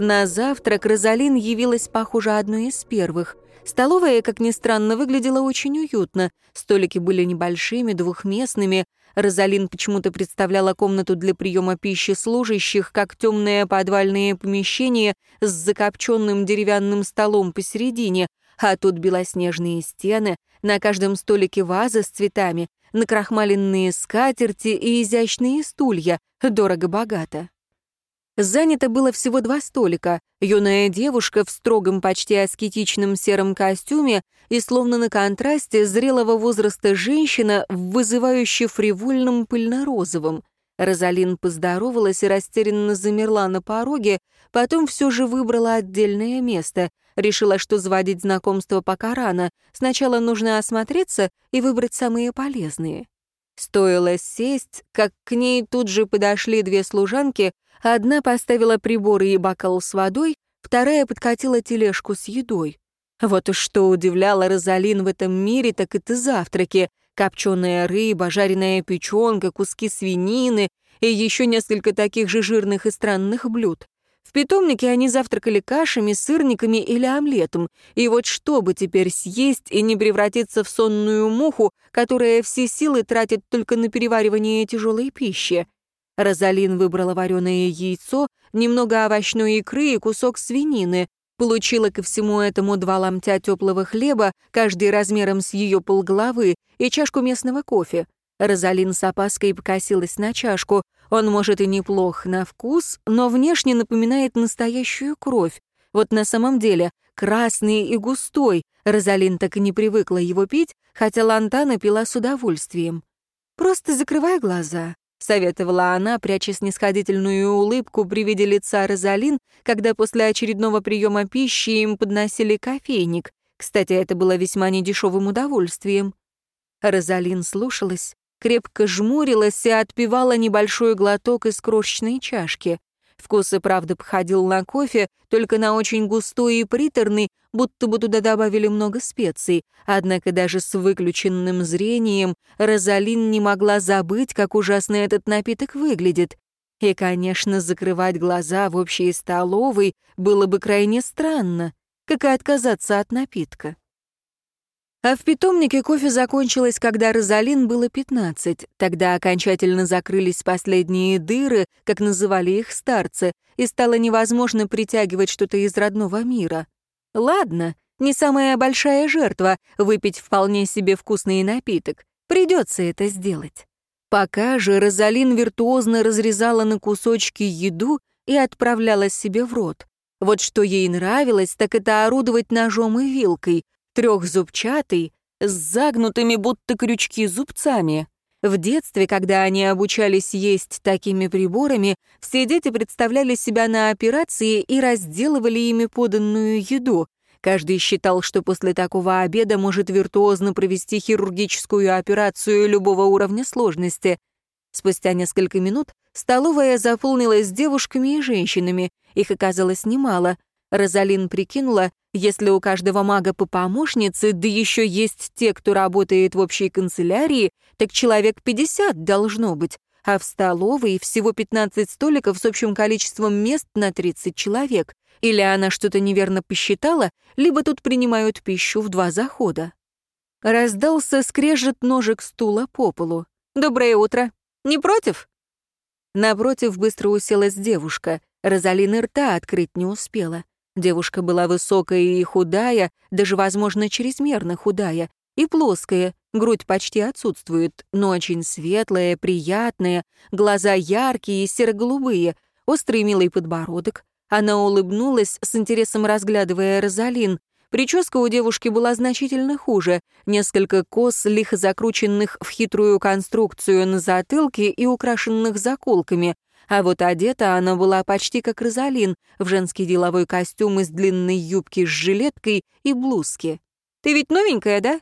На завтрак Розалин явилась, похоже, одной из первых. Столовая, как ни странно, выглядела очень уютно. Столики были небольшими, двухместными. Розалин почему-то представляла комнату для приема пищи служащих как темное подвальное помещение с закопченным деревянным столом посередине, а тут белоснежные стены, на каждом столике ваза с цветами, накрахмаленные скатерти и изящные стулья, дорого-богато. Занято было всего два столика. Юная девушка в строгом, почти аскетичном сером костюме и, словно на контрасте, зрелого возраста женщина в вызывающе фривольном пыльно-розовом. Розалин поздоровалась и растерянно замерла на пороге, потом все же выбрала отдельное место. Решила, что заводить знакомство пока рано. Сначала нужно осмотреться и выбрать самые полезные. Стоило сесть, как к ней тут же подошли две служанки, одна поставила приборы и бокал с водой, вторая подкатила тележку с едой. Вот и что удивляло Розалин в этом мире, так это завтраки. Копченая рыба, жареная печенка, куски свинины и еще несколько таких же жирных и странных блюд. В питомнике они завтракали кашами, сырниками или омлетом. И вот чтобы теперь съесть и не превратиться в сонную муху, которая все силы тратит только на переваривание тяжелой пищи. Розалин выбрала вареное яйцо, немного овощной икры и кусок свинины. Получила ко всему этому два ломтя теплого хлеба, каждый размером с ее полголовы, и чашку местного кофе. Розалин с опаской покосилась на чашку. Он, может, и неплох на вкус, но внешне напоминает настоящую кровь. Вот на самом деле красный и густой. Розалин так и не привыкла его пить, хотя Лантана пила с удовольствием. «Просто закрывай глаза», — советовала она, пряча снисходительную улыбку при виде лица Розалин, когда после очередного приема пищи им подносили кофейник. Кстати, это было весьма недешевым удовольствием. Розалин слушалась, крепко жмурилась и отпивала небольшой глоток из крошечной чашки. Вкус и правда походил на кофе, только на очень густой и приторный, будто бы туда добавили много специй. Однако даже с выключенным зрением Розалин не могла забыть, как ужасно этот напиток выглядит. И, конечно, закрывать глаза в общей столовой было бы крайне странно, как и отказаться от напитка. А в питомнике кофе закончилось, когда Розалин было 15. Тогда окончательно закрылись последние дыры, как называли их старцы, и стало невозможно притягивать что-то из родного мира. Ладно, не самая большая жертва — выпить вполне себе вкусный напиток. Придется это сделать. Пока же Розалин виртуозно разрезала на кусочки еду и отправляла себе в рот. Вот что ей нравилось, так это орудовать ножом и вилкой, трехзубчатый, с загнутыми будто крючки зубцами. В детстве, когда они обучались есть такими приборами, все дети представляли себя на операции и разделывали ими поданную еду. Каждый считал, что после такого обеда может виртуозно провести хирургическую операцию любого уровня сложности. Спустя несколько минут столовая заполнилась девушками и женщинами, их оказалось немало. Розалин прикинула, если у каждого мага по помощнице, да еще есть те, кто работает в общей канцелярии, так человек 50 должно быть, а в столовой всего 15 столиков с общим количеством мест на 30 человек. Или она что-то неверно посчитала, либо тут принимают пищу в два захода. Раздался скрежет ножек стула по полу. «Доброе утро. Не против?» Напротив быстро уселась девушка. Розалина рта открыть не успела. Девушка была высокая и худая, даже, возможно, чрезмерно худая, и плоская, грудь почти отсутствует, но очень светлая, приятная, глаза яркие серо-голубые, острый милый подбородок. Она улыбнулась, с интересом разглядывая Розалин. Прическа у девушки была значительно хуже, несколько кос, лихо закрученных в хитрую конструкцию на затылке и украшенных заколками, а вот одета она была почти как Розалин, в женский деловой костюм из длинной юбки с жилеткой и блузки. «Ты ведь новенькая, да?»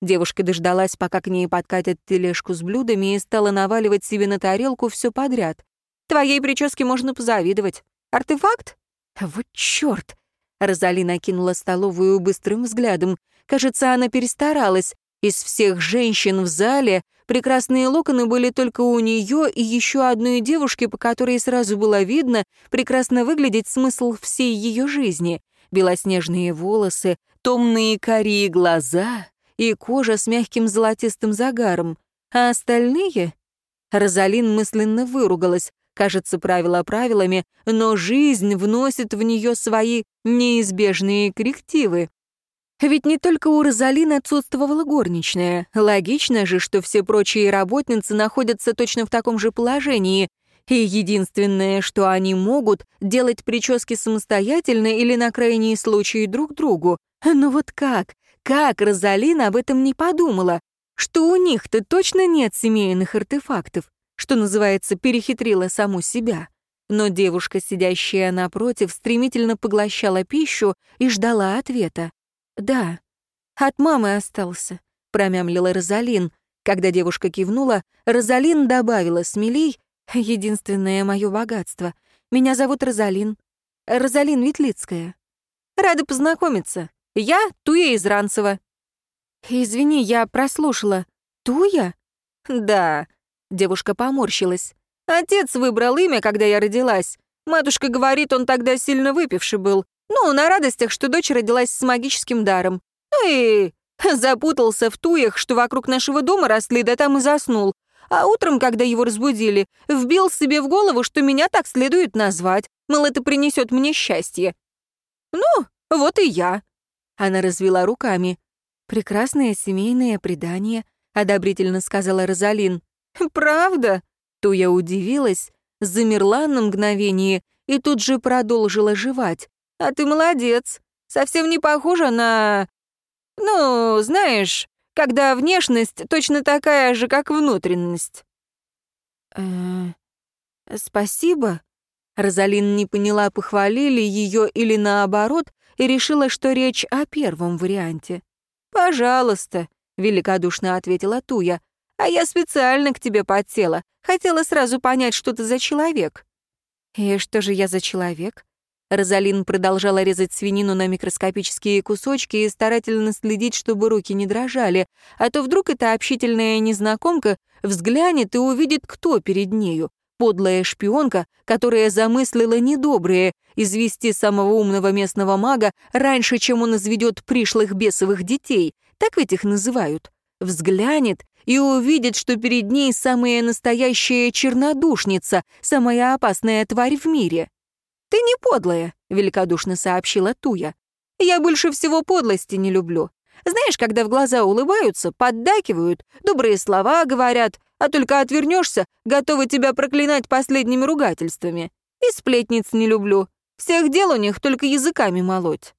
Девушка дождалась, пока к ней подкатят тележку с блюдами и стала наваливать себе на тарелку все подряд. «Твоей прическе можно позавидовать. Артефакт?» «Вот чёрт!» Розалина кинула столовую быстрым взглядом. Кажется, она перестаралась. Из всех женщин в зале Прекрасные локоны были только у нее и еще одной девушки, по которой сразу было видно прекрасно выглядеть смысл всей ее жизни. Белоснежные волосы, томные карие глаза и кожа с мягким золотистым загаром. А остальные? Розалин мысленно выругалась. Кажется, правила правилами, но жизнь вносит в нее свои неизбежные коррективы. Ведь не только у Розалин отсутствовала горничная. Логично же, что все прочие работницы находятся точно в таком же положении. И единственное, что они могут, делать прически самостоятельно или на крайние случаи друг другу. Но вот как? Как Розалин об этом не подумала? Что у них-то точно нет семейных артефактов? Что называется, перехитрила саму себя. Но девушка, сидящая напротив, стремительно поглощала пищу и ждала ответа. «Да, от мамы остался», — промямлила Розалин. Когда девушка кивнула, Розалин добавила смелей «Единственное мое богатство. Меня зовут Розалин. Розалин Ветлицкая. Рада познакомиться. Я Туя из Ранцева». «Извини, я прослушала. Туя?» «Да», — девушка поморщилась. «Отец выбрал имя, когда я родилась. Матушка говорит, он тогда сильно выпивший был. Ну, на радостях, что дочь родилась с магическим даром. Ну и запутался в туях, что вокруг нашего дома росли, да там и заснул. А утром, когда его разбудили, вбил себе в голову, что меня так следует назвать, мол, это принесет мне счастье. Ну, вот и я. Она развела руками. «Прекрасное семейное предание», — одобрительно сказала Розалин. «Правда?» Туя удивилась, замерла на мгновение и тут же продолжила жевать. А ты молодец. Совсем не похожа на... Ну, знаешь, когда внешность точно такая же, как внутренность. Э спасибо. Розалин не поняла, похвалили ее или наоборот, и решила, что речь о первом варианте. «Пожалуйста», — великодушно ответила Туя, «а я специально к тебе подсела. Хотела сразу понять, что ты за человек». «И что же я за человек?» Розалин продолжала резать свинину на микроскопические кусочки и старательно следить, чтобы руки не дрожали, а то вдруг эта общительная незнакомка взглянет и увидит, кто перед нею. Подлая шпионка, которая замыслила недоброе, извести самого умного местного мага раньше, чем он изведет пришлых бесовых детей. Так ведь их называют. Взглянет и увидит, что перед ней самая настоящая чернодушница, самая опасная тварь в мире. «Ты не подлая», — великодушно сообщила Туя. «Я больше всего подлости не люблю. Знаешь, когда в глаза улыбаются, поддакивают, добрые слова говорят, а только отвернешься, готовы тебя проклинать последними ругательствами. И сплетниц не люблю. Всех дел у них только языками молоть».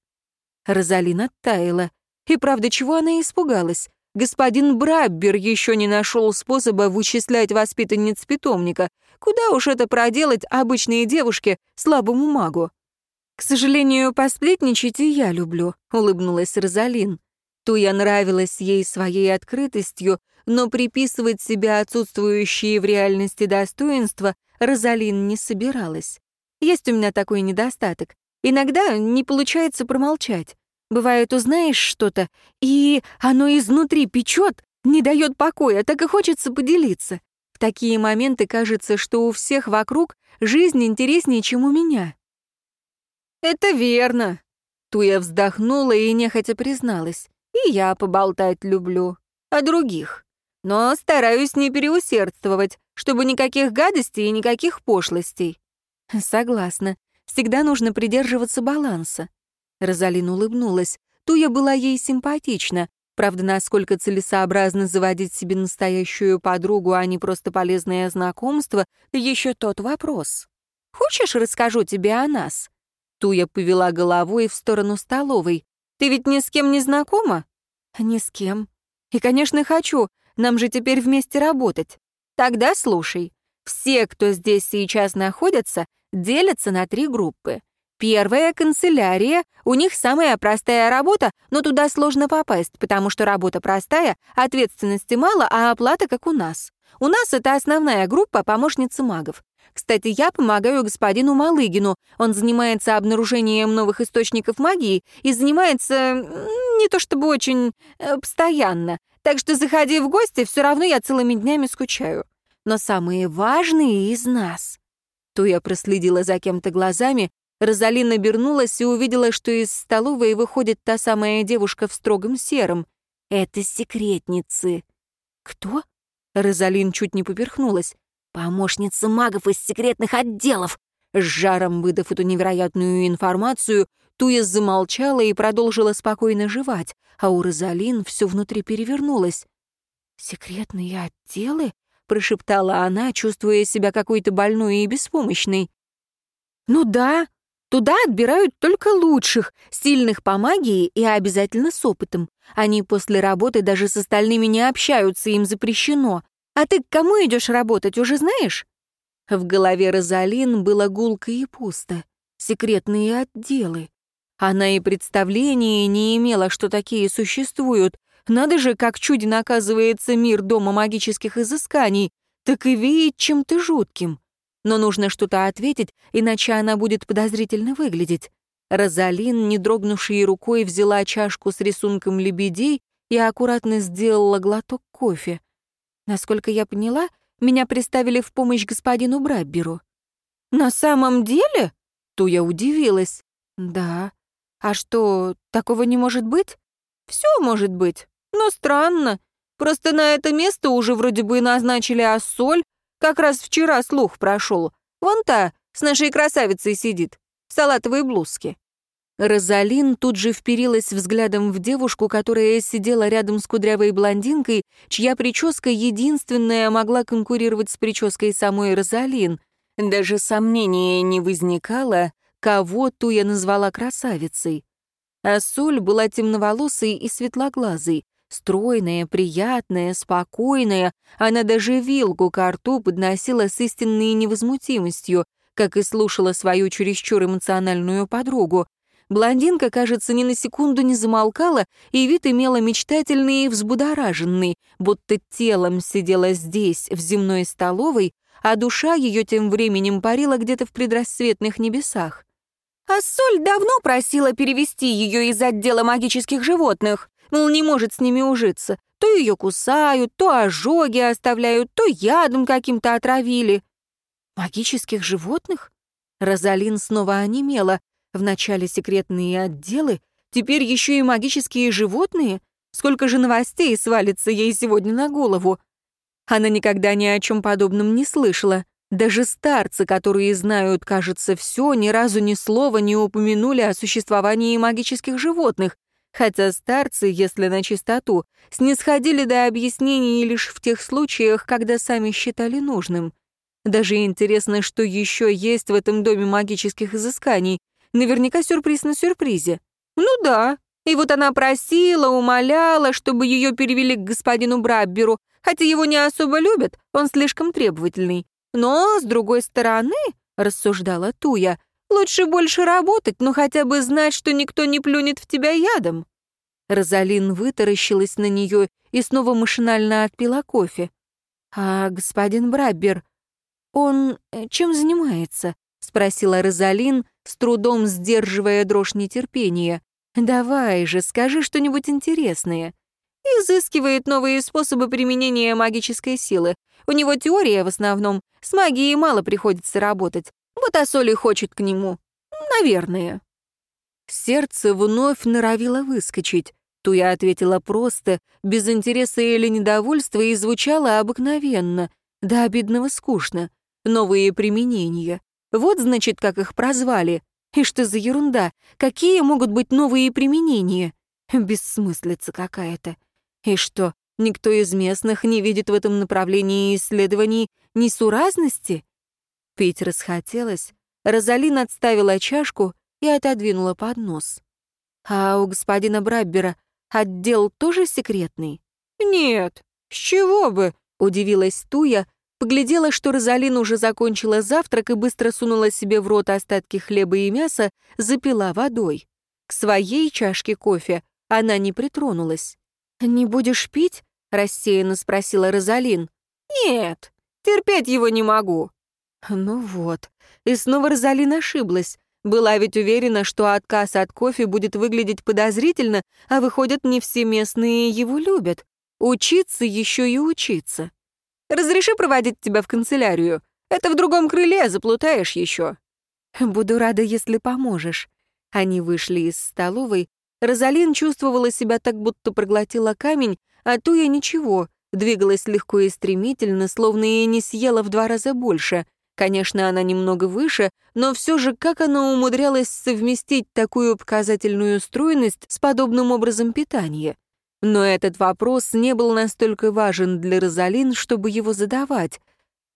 Розалина таяла. И правда, чего она испугалась? Господин Браббер еще не нашел способа вычислять воспитанниц питомника. Куда уж это проделать обычные девушки слабому магу? «К сожалению, посплетничать и я люблю», — улыбнулась Розалин. Туя нравилась ей своей открытостью, но приписывать себе отсутствующие в реальности достоинства Розалин не собиралась. Есть у меня такой недостаток. Иногда не получается промолчать. Бывает, узнаешь что-то, и оно изнутри печет, не дает покоя, так и хочется поделиться. В такие моменты кажется, что у всех вокруг жизнь интереснее, чем у меня. «Это верно», — Туя вздохнула и нехотя призналась. «И я поболтать люблю. О других. Но стараюсь не переусердствовать, чтобы никаких гадостей и никаких пошлостей». «Согласна. Всегда нужно придерживаться баланса. Розалин улыбнулась. Туя была ей симпатична. Правда, насколько целесообразно заводить себе настоящую подругу, а не просто полезное знакомство, еще тот вопрос. «Хочешь, расскажу тебе о нас?» Туя повела головой в сторону столовой. «Ты ведь ни с кем не знакома?» «Ни с кем. И, конечно, хочу. Нам же теперь вместе работать. Тогда слушай. Все, кто здесь сейчас находятся, делятся на три группы. Первая — канцелярия. У них самая простая работа, но туда сложно попасть, потому что работа простая, ответственности мало, а оплата как у нас. У нас это основная группа помощницы магов. Кстати, я помогаю господину Малыгину. Он занимается обнаружением новых источников магии и занимается не то чтобы очень э, постоянно. Так что заходи в гости, все равно я целыми днями скучаю. Но самые важные из нас. Туя проследила за кем-то глазами, Розалина обернулась и увидела, что из столовой выходит та самая девушка в строгом сером. Это секретницы. Кто? Розалин чуть не поперхнулась. Помощница магов из секретных отделов. С жаром выдав эту невероятную информацию, Туя замолчала и продолжила спокойно жевать, а у Розалин все внутри перевернулось. «Секретные отделы?» — прошептала она, чувствуя себя какой-то больной и беспомощной. «Ну да, Туда отбирают только лучших, сильных по магии и обязательно с опытом. Они после работы даже с остальными не общаются, им запрещено. А ты к кому идешь работать, уже знаешь?» В голове Розалин было гулко и пусто. Секретные отделы. Она и представления не имела, что такие существуют. Надо же, как чуден оказывается мир Дома магических изысканий, так и веет чем-то жутким но нужно что-то ответить, иначе она будет подозрительно выглядеть. Розалин, не дрогнувшей рукой, взяла чашку с рисунком лебедей и аккуратно сделала глоток кофе. Насколько я поняла, меня приставили в помощь господину Брабберу. «На самом деле?» Туя удивилась. «Да. А что, такого не может быть?» «Все может быть, но странно. Просто на это место уже вроде бы назначили Ассоль, как раз вчера слух прошел. Вон та, с нашей красавицей сидит, в салатовой блузке». Розалин тут же вперилась взглядом в девушку, которая сидела рядом с кудрявой блондинкой, чья прическа единственная могла конкурировать с прической самой Розалин. Даже сомнения не возникало, кого ту я назвала красавицей. А Соль была темноволосой и светлоглазой, Стройная, приятная, спокойная, она даже вилку к рту подносила с истинной невозмутимостью, как и слушала свою чересчур эмоциональную подругу. Блондинка, кажется, ни на секунду не замолкала, и вид имела мечтательный и взбудораженный, будто телом сидела здесь, в земной столовой, а душа ее тем временем парила где-то в предрассветных небесах. А Соль давно просила перевести ее из отдела магических животных мол, не может с ними ужиться. То ее кусают, то ожоги оставляют, то ядом каким-то отравили. Магических животных? Розалин снова онемела. Вначале секретные отделы, теперь еще и магические животные. Сколько же новостей свалится ей сегодня на голову? Она никогда ни о чем подобном не слышала. Даже старцы, которые знают, кажется, все, ни разу ни слова не упомянули о существовании магических животных, хотя старцы, если на чистоту, снисходили до объяснений лишь в тех случаях, когда сами считали нужным. Даже интересно, что еще есть в этом доме магических изысканий. Наверняка сюрприз на сюрпризе. Ну да. И вот она просила, умоляла, чтобы ее перевели к господину Брабберу, хотя его не особо любят, он слишком требовательный. Но, с другой стороны, рассуждала Туя, Лучше больше работать, но хотя бы знать, что никто не плюнет в тебя ядом». Розалин вытаращилась на нее и снова машинально отпила кофе. «А господин Браббер, он э, чем занимается?» — спросила Розалин, с трудом сдерживая дрожь нетерпения. «Давай же, скажи что-нибудь интересное». Изыскивает новые способы применения магической силы. У него теория в основном, с магией мало приходится работать. Вот Асоли хочет к нему. Наверное. Сердце вновь норовило выскочить. Туя ответила просто, без интереса или недовольства, и звучало обыкновенно, до обидного скучно. Новые применения. Вот, значит, как их прозвали. И что за ерунда? Какие могут быть новые применения? Бессмыслица какая-то. И что, никто из местных не видит в этом направлении исследований несуразности? Пить расхотелось. Розалин отставила чашку и отодвинула поднос. «А у господина Браббера отдел тоже секретный?» «Нет, с чего бы?» — удивилась Туя, поглядела, что Розалин уже закончила завтрак и быстро сунула себе в рот остатки хлеба и мяса, запила водой. К своей чашке кофе она не притронулась. «Не будешь пить?» — рассеянно спросила Розалин. «Нет, терпеть его не могу. Ну вот. И снова Розалин ошиблась. Была ведь уверена, что отказ от кофе будет выглядеть подозрительно, а выходят, не все местные его любят. Учиться еще и учиться. Разреши проводить тебя в канцелярию. Это в другом крыле, заплутаешь еще. Буду рада, если поможешь. Они вышли из столовой. Розалин чувствовала себя так, будто проглотила камень, а Туя ничего, двигалась легко и стремительно, словно и не съела в два раза больше — Конечно, она немного выше, но все же как она умудрялась совместить такую показательную стройность с подобным образом питания? Но этот вопрос не был настолько важен для Розалин, чтобы его задавать.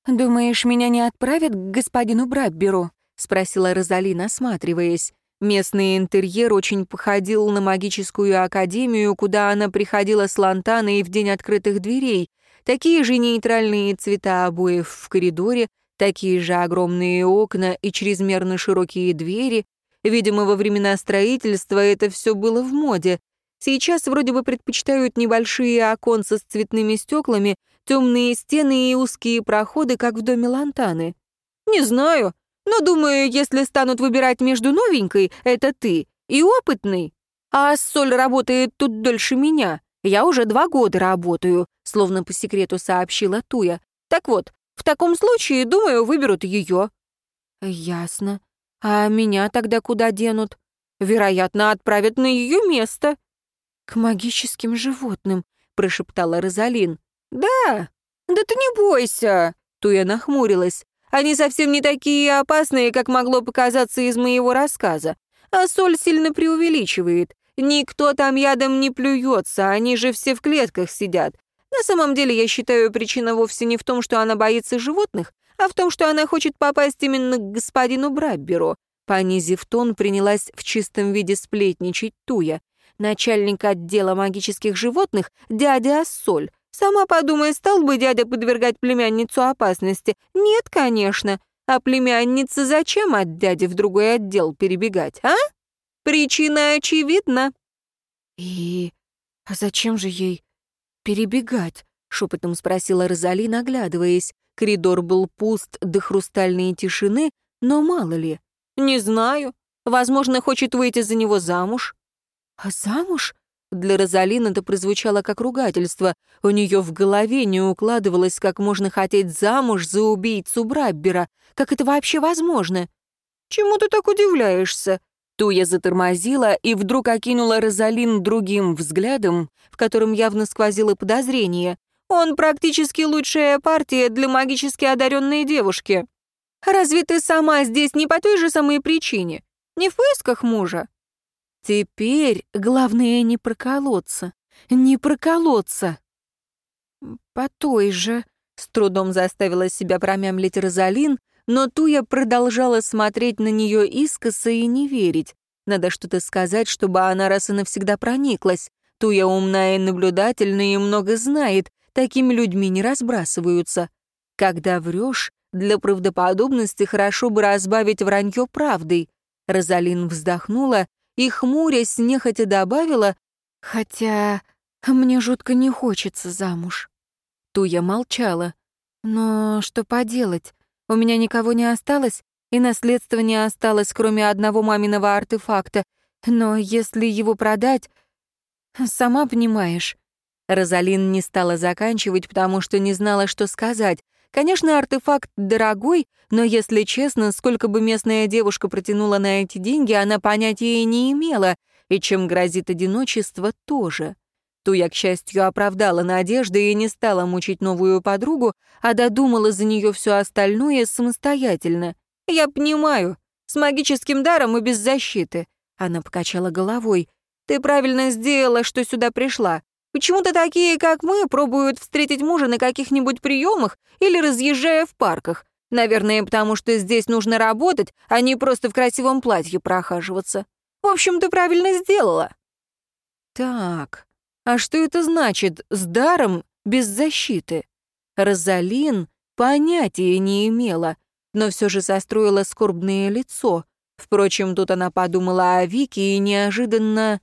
«Думаешь, меня не отправят к господину Брабберу?» — спросила Розалин, осматриваясь. Местный интерьер очень походил на магическую академию, куда она приходила с лантаной в день открытых дверей. Такие же нейтральные цвета обоев в коридоре, Такие же огромные окна и чрезмерно широкие двери. Видимо, во времена строительства это все было в моде. Сейчас вроде бы предпочитают небольшие оконца с цветными стеклами, темные стены и узкие проходы, как в доме Лантаны. Не знаю, но думаю, если станут выбирать между новенькой, это ты, и опытный. А Соль работает тут дольше меня. Я уже два года работаю, словно по секрету сообщила Туя. Так вот, в таком случае, думаю, выберут ее». «Ясно. А меня тогда куда денут? Вероятно, отправят на ее место». «К магическим животным», — прошептала Розалин. «Да? Да ты не бойся!» Туя нахмурилась. «Они совсем не такие опасные, как могло показаться из моего рассказа. А соль сильно преувеличивает. Никто там ядом не плюется, они же все в клетках сидят. На самом деле, я считаю, причина вовсе не в том, что она боится животных, а в том, что она хочет попасть именно к господину Брабберу. Понизив тон, принялась в чистом виде сплетничать Туя. Начальник отдела магических животных — дядя Ассоль. Сама подумай, стал бы дядя подвергать племянницу опасности? Нет, конечно. А племяннице зачем от дяди в другой отдел перебегать, а? Причина очевидна. И а зачем же ей перебегать?» — шепотом спросила Розали, наглядываясь. Коридор был пуст до хрустальной тишины, но мало ли. «Не знаю. Возможно, хочет выйти за него замуж». «А замуж?» Для Розалин это прозвучало как ругательство. У нее в голове не укладывалось, как можно хотеть замуж за убийцу Браббера. Как это вообще возможно? «Чему ты так удивляешься?» Туя затормозила и вдруг окинула Розалин другим взглядом, в котором явно сквозило подозрение. «Он практически лучшая партия для магически одаренной девушки. Разве ты сама здесь не по той же самой причине? Не в поисках мужа?» «Теперь главное не проколоться. Не проколоться!» «По той же...» — с трудом заставила себя промямлить Розалин, но Туя продолжала смотреть на нее искоса и не верить. Надо что-то сказать, чтобы она раз и навсегда прониклась. Туя умная и наблюдательная и много знает, такими людьми не разбрасываются. Когда врешь, для правдоподобности хорошо бы разбавить вранье правдой. Розалин вздохнула и, хмурясь, нехотя добавила, «Хотя мне жутко не хочется замуж». Туя молчала. «Но что поделать? У меня никого не осталось, и наследства не осталось, кроме одного маминого артефакта. Но если его продать... Сама понимаешь. Розалин не стала заканчивать, потому что не знала, что сказать. Конечно, артефакт дорогой, но, если честно, сколько бы местная девушка протянула на эти деньги, она понятия не имела, и чем грозит одиночество, тоже. Туя, к счастью, оправдала надежды и не стала мучить новую подругу, а додумала за нее все остальное самостоятельно. «Я понимаю. С магическим даром и без защиты». Она покачала головой. «Ты правильно сделала, что сюда пришла. Почему-то такие, как мы, пробуют встретить мужа на каких-нибудь приемах или разъезжая в парках. Наверное, потому что здесь нужно работать, а не просто в красивом платье прохаживаться. В общем, ты правильно сделала». «Так, а что это значит «с даром без защиты»?» Розалин понятия не имела, но все же состроила скорбное лицо. Впрочем, тут она подумала о Вике и неожиданно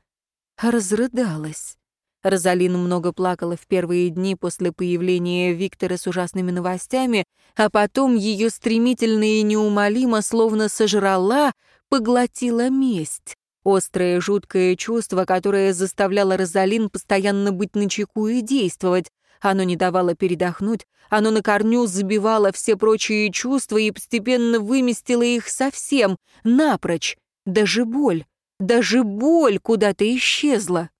разрыдалась. Розалин много плакала в первые дни после появления Виктора с ужасными новостями, а потом ее стремительно и неумолимо словно сожрала, поглотила месть. Острое, жуткое чувство, которое заставляло Розалин постоянно быть начеку и действовать. Оно не давало передохнуть, оно на корню забивало все прочие чувства и постепенно выместило их совсем, напрочь. Даже боль, даже боль куда-то исчезла.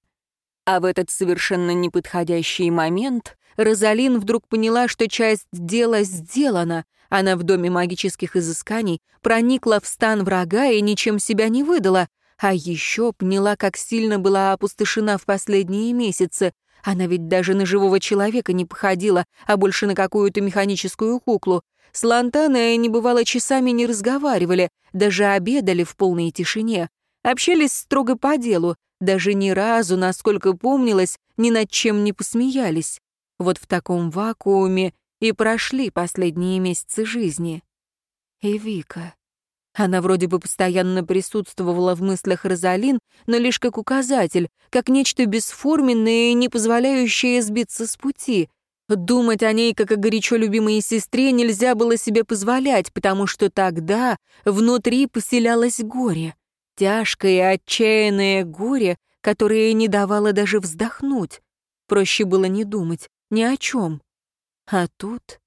А в этот совершенно неподходящий момент Розалин вдруг поняла, что часть дела сделана. Она в доме магических изысканий проникла в стан врага и ничем себя не выдала. А еще поняла, как сильно была опустошена в последние месяцы. Она ведь даже на живого человека не походила, а больше на какую-то механическую куклу. С Лантаной не бывало часами не разговаривали, даже обедали в полной тишине. Общались строго по делу, даже ни разу, насколько помнилось, ни над чем не посмеялись. Вот в таком вакууме и прошли последние месяцы жизни. И Вика. Она вроде бы постоянно присутствовала в мыслях Розалин, но лишь как указатель, как нечто бесформенное и не позволяющее сбиться с пути. Думать о ней, как о горячо любимой сестре, нельзя было себе позволять, потому что тогда внутри поселялось горе. Тяжкое отчаянное горе, которое не давало даже вздохнуть. Проще было не думать ни о чем. А тут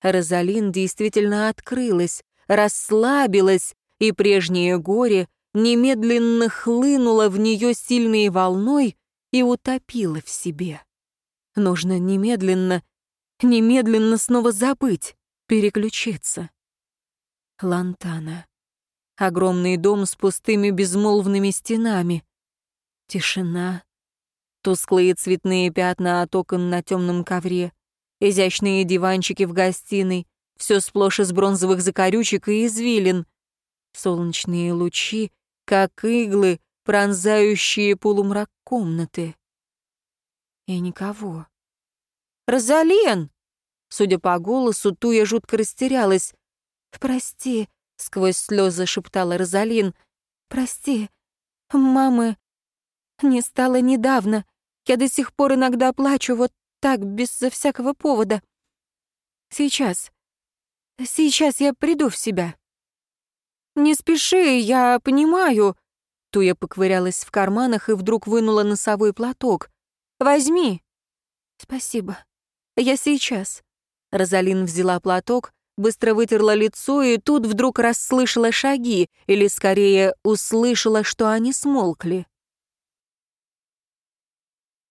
Розалин действительно открылась, расслабилась, и прежнее горе немедленно хлынуло в нее сильной волной и утопило в себе. Нужно немедленно, немедленно снова забыть, переключиться. Лантана. Огромный дом с пустыми безмолвными стенами. Тишина. Тусклые цветные пятна от окон на темном ковре. Изящные диванчики в гостиной, все сплошь из бронзовых закорючек и извилин. Солнечные лучи, как иглы, пронзающие полумрак комнаты. И никого. «Розален!» Судя по голосу, Туя жутко растерялась. «Прости», — сквозь слезы шептала Розалин. «Прости, мамы не стало недавно. Я до сих пор иногда плачу вот так, без всякого повода. Сейчас, Сейчас я приду в себя». «Не спеши, я понимаю». Туя поковырялась в карманах и вдруг вынула носовой платок. «Возьми». «Спасибо. Я сейчас». Розалин взяла платок, быстро вытерла лицо и тут вдруг расслышала шаги, или скорее услышала, что они смолкли.